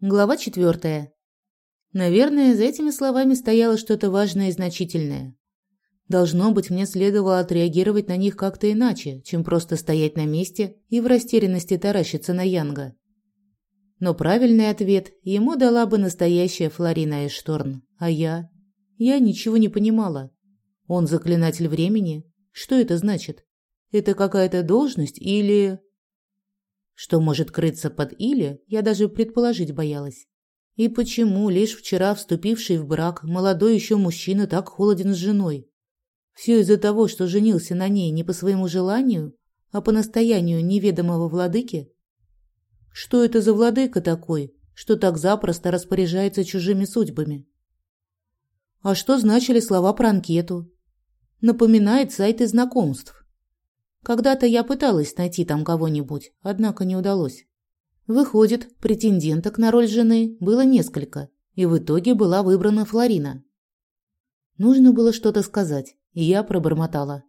Глава четвертая. Наверное, за этими словами стояло что-то важное и значительное. Должно быть, мне следовало отреагировать на них как-то иначе, чем просто стоять на месте и в растерянности таращиться на Янга. Но правильный ответ ему дала бы настоящая Флорина Эшторн, а я... Я ничего не понимала. Он заклинатель времени? Что это значит? Это какая-то должность или... Что может крыться под «или», я даже предположить боялась. И почему лишь вчера вступивший в брак молодой еще мужчина так холоден с женой? Все из-за того, что женился на ней не по своему желанию, а по настоянию неведомого владыки? Что это за владыка такой, что так запросто распоряжается чужими судьбами? А что значили слова про анкету? Напоминает сайты знакомств. Когда-то я пыталась найти там кого-нибудь, однако не удалось. Выходит, претенденток на роль жены было несколько, и в итоге была выбрана Флорина. Нужно было что-то сказать, и я пробормотала.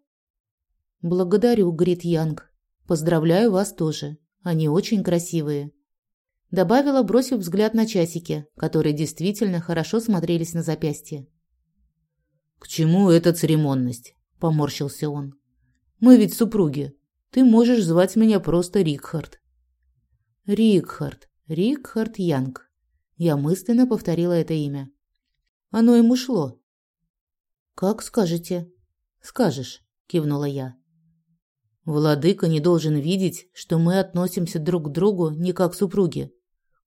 «Благодарю, Грит Янг. Поздравляю вас тоже. Они очень красивые». Добавила, бросив взгляд на часики, которые действительно хорошо смотрелись на запястье. «К чему эта церемонность?» – поморщился он. Мы ведь супруги. Ты можешь звать меня просто Рикхард. Рикхард. Рикхард Янг. Я мысленно повторила это имя. Оно ему шло. Как скажете. Скажешь, кивнула я. Владыка не должен видеть, что мы относимся друг к другу не как супруги.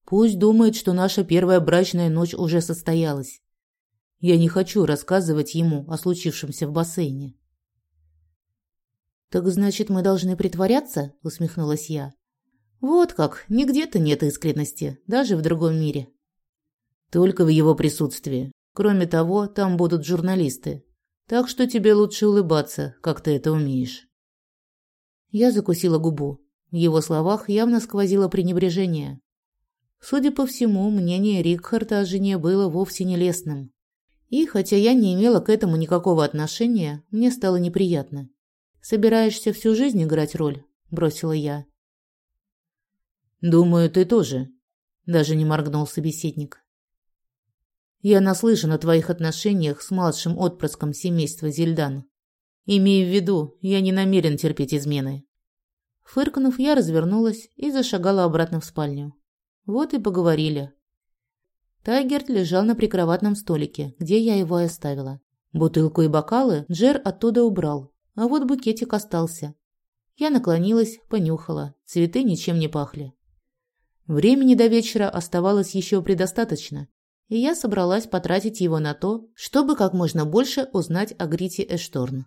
Пусть думает, что наша первая брачная ночь уже состоялась. Я не хочу рассказывать ему о случившемся в бассейне. «Так значит, мы должны притворяться?» – усмехнулась я. «Вот как, нигде-то нет искренности, даже в другом мире». «Только в его присутствии. Кроме того, там будут журналисты. Так что тебе лучше улыбаться, как ты это умеешь». Я закусила губу. В его словах явно сквозило пренебрежение. Судя по всему, мнение Рикхарта о жене было вовсе не лестным. И, хотя я не имела к этому никакого отношения, мне стало неприятно. Собираешься всю жизнь играть роль?» – бросила я. «Думаю, ты тоже», – даже не моргнул собеседник. «Я наслышан о твоих отношениях с младшим отпрыском семейства Зельдан. Имей в виду, я не намерен терпеть измены». Фыркнув, я развернулась и зашагала обратно в спальню. Вот и поговорили. Тайгерт лежал на прикроватном столике, где я его оставила. Бутылку и бокалы Джер оттуда убрал, а вот букетик остался. Я наклонилась, понюхала. Цветы ничем не пахли. Времени до вечера оставалось еще предостаточно, и я собралась потратить его на то, чтобы как можно больше узнать о Грите Эшторн.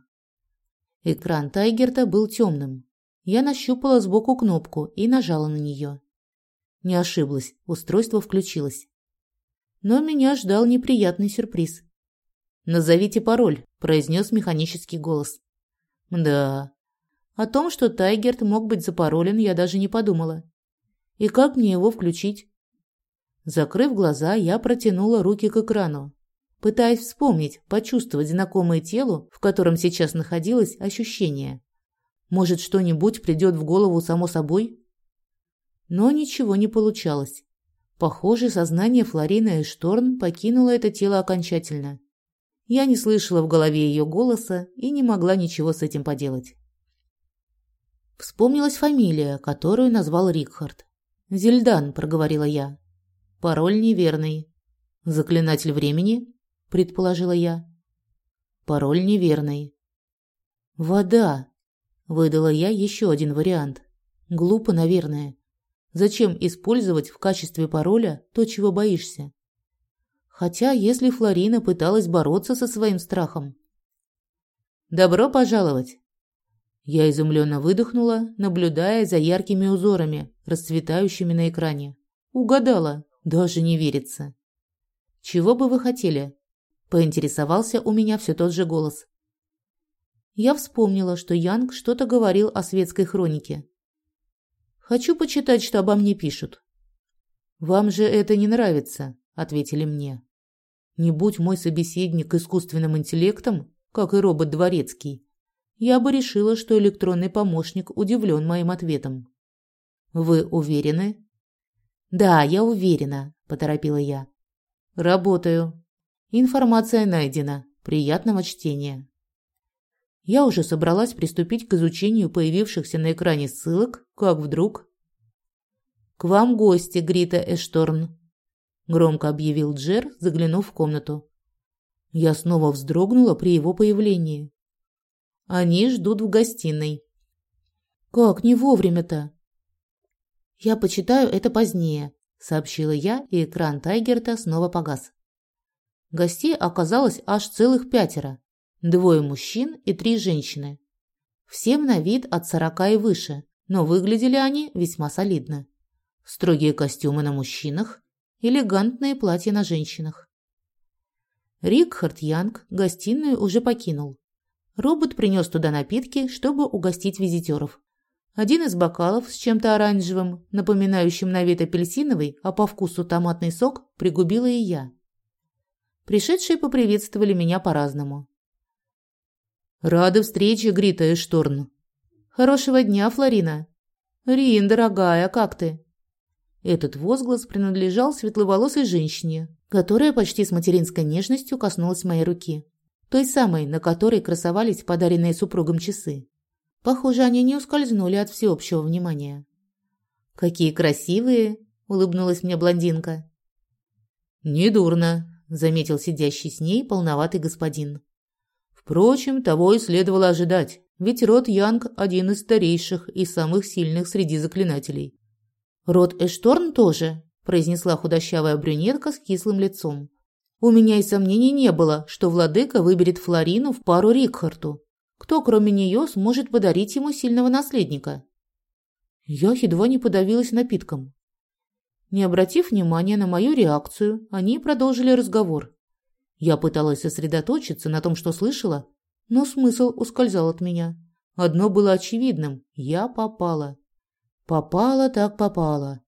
Экран Тайгерта был темным. Я нащупала сбоку кнопку и нажала на нее. Не ошиблась, устройство включилось. Но меня ждал неприятный сюрприз. «Назовите пароль», – произнес механический голос. Да. О том, что Тайгерт мог быть запаролен, я даже не подумала. И как мне его включить? Закрыв глаза, я протянула руки к экрану, пытаясь вспомнить, почувствовать знакомое телу, в котором сейчас находилось ощущение. Может, что-нибудь придет в голову само собой? Но ничего не получалось. Похоже, сознание Флорины Эшторн покинуло это тело окончательно. Я не слышала в голове ее голоса и не могла ничего с этим поделать. Вспомнилась фамилия, которую назвал Рикхард. «Зельдан», — проговорила я. «Пароль неверный». «Заклинатель времени?» — предположила я. «Пароль неверный». «Вода», — выдала я еще один вариант. Глупо, наверное. Зачем использовать в качестве пароля то, чего боишься? Хотя, если Флорина пыталась бороться со своим страхом. «Добро пожаловать!» Я изумленно выдохнула, наблюдая за яркими узорами, расцветающими на экране. Угадала, даже не верится. «Чего бы вы хотели?» – поинтересовался у меня все тот же голос. Я вспомнила, что Янг что-то говорил о светской хронике. «Хочу почитать, что обо мне пишут». «Вам же это не нравится», – ответили мне. Не будь мой собеседник искусственным интеллектом, как и робот Дворецкий, я бы решила, что электронный помощник удивлен моим ответом. Вы уверены? Да, я уверена, поторопила я. Работаю. Информация найдена. Приятного чтения. Я уже собралась приступить к изучению появившихся на экране ссылок, как вдруг... «К вам гости, Грита Эшторн», – громко объявил Джер, заглянув в комнату. Я снова вздрогнула при его появлении. Они ждут в гостиной. «Как не вовремя-то?» «Я почитаю это позднее», – сообщила я, и экран Тайгерта снова погас. Гостей оказалось аж целых пятеро. Двое мужчин и три женщины. Всем на вид от сорока и выше, но выглядели они весьма солидно. Строгие костюмы на мужчинах, элегантные платья на женщинах. Рикхард Янг гостиную уже покинул. Робот принес туда напитки, чтобы угостить визитеров. Один из бокалов с чем-то оранжевым, напоминающим на вид апельсиновый, а по вкусу томатный сок, пригубила и я. Пришедшие поприветствовали меня по-разному. «Рада встрече, Грита Эшторн». «Хорошего дня, Флорина». «Рин, дорогая, как ты?» Этот возглас принадлежал светловолосой женщине, которая почти с материнской нежностью коснулась моей руки. Той самой, на которой красовались подаренные супругом часы. Похоже, они не ускользнули от всеобщего внимания. «Какие красивые!» – улыбнулась мне блондинка. «Недурно», – заметил сидящий с ней полноватый господин. Впрочем, того и следовало ожидать, ведь род Янг – один из старейших и самых сильных среди заклинателей. «Род Эшторн тоже», – произнесла худощавая брюнетка с кислым лицом. «У меня и сомнений не было, что владыка выберет Флорину в пару Рикхарту. Кто, кроме нее, сможет подарить ему сильного наследника?» Я едва не подавилась напитком. Не обратив внимания на мою реакцию, они продолжили разговор. Я пыталась сосредоточиться на том, что слышала, но смысл ускользал от меня. Одно было очевидным – я попала. Попала так попала.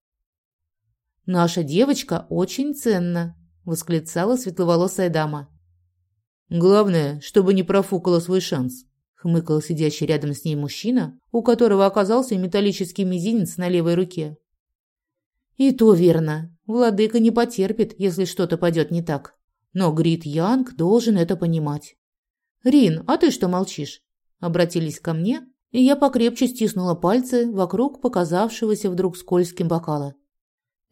«Наша девочка очень ценна», – восклицала светловолосая дама. «Главное, чтобы не профукала свой шанс», – хмыкал сидящий рядом с ней мужчина, у которого оказался металлический мизинец на левой руке. «И то верно. Владыка не потерпит, если что-то пойдет не так». Но Грит Янг должен это понимать. «Рин, а ты что молчишь?» Обратились ко мне, и я покрепче стиснула пальцы вокруг показавшегося вдруг скользким бокала.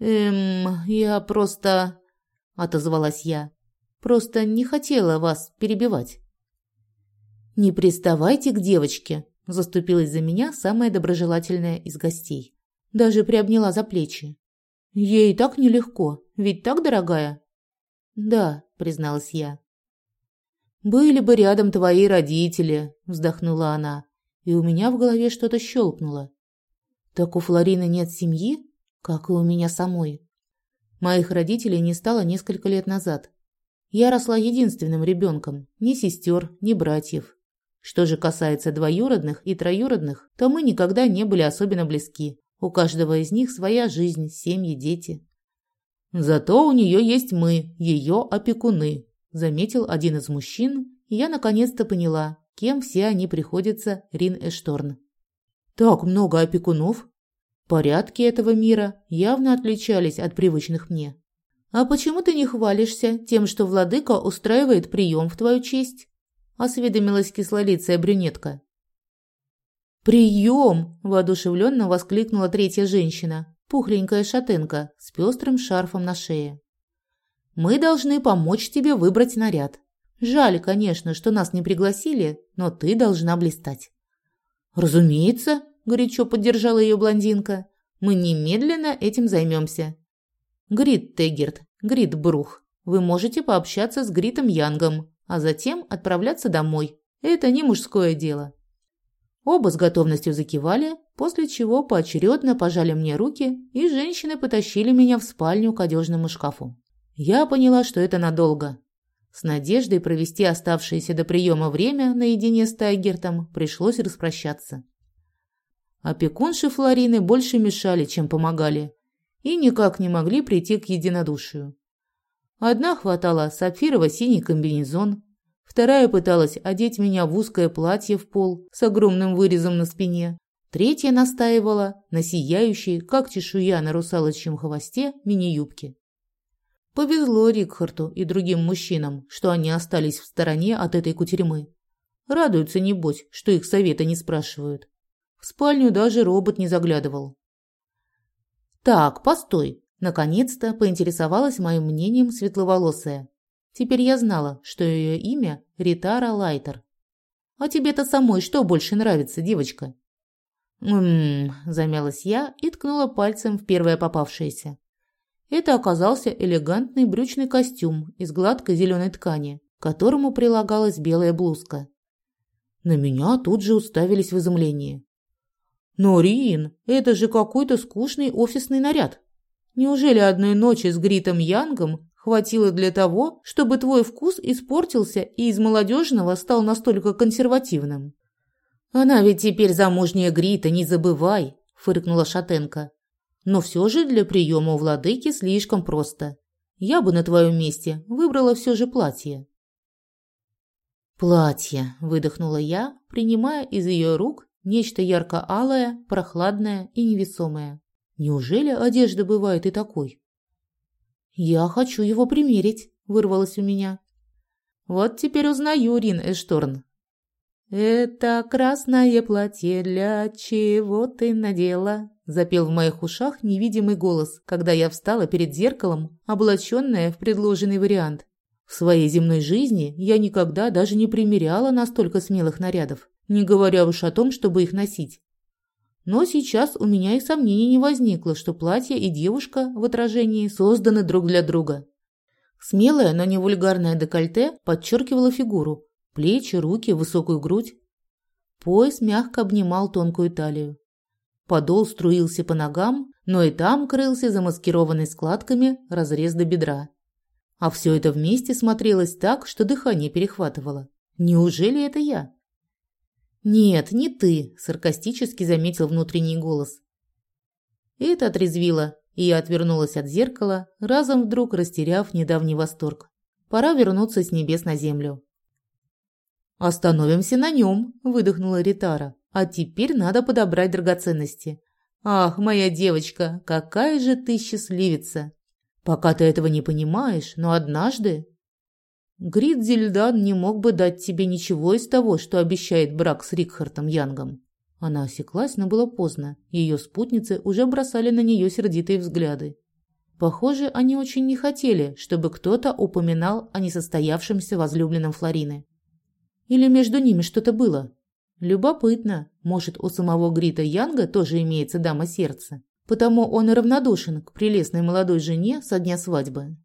«Эм, я просто...» – отозвалась я. «Просто не хотела вас перебивать». «Не приставайте к девочке», – заступилась за меня самая доброжелательная из гостей. Даже приобняла за плечи. «Ей так нелегко, ведь так, дорогая?» «Да», — призналась я. «Были бы рядом твои родители», — вздохнула она, и у меня в голове что-то щелкнуло. «Так у Флорины нет семьи, как и у меня самой. Моих родителей не стало несколько лет назад. Я росла единственным ребенком, ни сестер, ни братьев. Что же касается двоюродных и троюродных, то мы никогда не были особенно близки. У каждого из них своя жизнь, семьи, дети. Зато у нее есть мы, ее опекуны, заметил один из мужчин, и я наконец-то поняла, кем все они приходятся Рин Эшторн. Так много опекунов. Порядки этого мира явно отличались от привычных мне. А почему ты не хвалишься тем, что владыка устраивает прием в твою честь? осведомилась кислолицая брюнетка. «Прием!» – воодушевленно воскликнула третья женщина пухленькая шатенка с пестрым шарфом на шее. «Мы должны помочь тебе выбрать наряд. Жаль, конечно, что нас не пригласили, но ты должна блистать». «Разумеется», – горячо поддержала ее блондинка. «Мы немедленно этим займемся». «Грит Тегерт, Грит Брух, вы можете пообщаться с Гритом Янгом, а затем отправляться домой. Это не мужское дело». Оба с готовностью закивали, после чего поочередно пожали мне руки, и женщины потащили меня в спальню к одежному шкафу. Я поняла, что это надолго. С надеждой провести оставшееся до приема время наедине с Тайгертом пришлось распрощаться. Опекунши Флорины больше мешали, чем помогали, и никак не могли прийти к единодушию. Одна хватала сапфирово-синий комбинезон, Вторая пыталась одеть меня в узкое платье в пол с огромным вырезом на спине. Третья настаивала на сияющей, как чешуя на русалочьем хвосте, мини-юбке. Повезло Рикхарту и другим мужчинам, что они остались в стороне от этой кутерьмы. Радуются, небось, что их совета не спрашивают. В спальню даже робот не заглядывал. «Так, постой!» Наконец-то поинтересовалась моим мнением светловолосая. Теперь я знала, что ее имя Ритара Лайтер. «А тебе-то самой что больше нравится, девочка?» «Ммм...» – замялась я и ткнула пальцем в первое попавшееся. Это оказался элегантный брючный костюм из гладкой зеленой ткани, к которому прилагалась белая блузка. На меня тут же уставились в изумлении. «Но, Рин, это же какой-то скучный офисный наряд. Неужели одной ночи с Гритом Янгом хватило для того, чтобы твой вкус испортился и из молодежного стал настолько консервативным?» «Она ведь теперь замужняя Грита, не забывай», – фыркнула Шатенко. «Но все же для приема у владыки слишком просто. Я бы на твоем месте выбрала все же платье». «Платье», – выдохнула я, принимая из ее рук нечто ярко-алое, прохладное и невесомое. «Неужели одежда бывает и такой?» «Я хочу его примерить», – вырвалось у меня. «Вот теперь узнаю, Рин Эшторн». «Это красное платье для чего ты надела?» – запел в моих ушах невидимый голос, когда я встала перед зеркалом, облаченная в предложенный вариант. В своей земной жизни я никогда даже не примеряла настолько смелых нарядов, не говоря уж о том, чтобы их носить. Но сейчас у меня и сомнений не возникло, что платье и девушка в отражении созданы друг для друга. Смелое, но не вульгарное декольте подчеркивало фигуру, плечи, руки, высокую грудь. Пояс мягко обнимал тонкую талию. Подол струился по ногам, но и там крылся замаскированный складками разрез до бедра. А все это вместе смотрелось так, что дыхание перехватывало. Неужели это я? Нет, не ты, саркастически заметил внутренний голос. Это отрезвило, и я отвернулась от зеркала, разом вдруг растеряв недавний восторг. Пора вернуться с небес на землю. «Остановимся на нем», – выдохнула Ритара. «А теперь надо подобрать драгоценности. Ах, моя девочка, какая же ты счастливица!» Пока ты этого не понимаешь, но однажды... Грид Зельдан не мог бы дать тебе ничего из того, что обещает брак с Рикхартом Янгом. Она осеклась, но было поздно. Ее спутницы уже бросали на нее сердитые взгляды. Похоже, они очень не хотели, чтобы кто-то упоминал о несостоявшемся возлюбленном Флорины. Или между ними что-то было. Любопытно, может, у самого Грита Янга тоже имеется дама сердца потому он и равнодушен к прелестной молодой жене со дня свадьбы.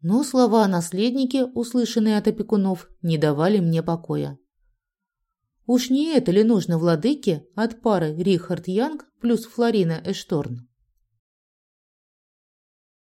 Но слова о наследнике, услышанные от опекунов, не давали мне покоя. Уж не это ли нужно владыке от пары Рихард Янг плюс Флорина Эшторн?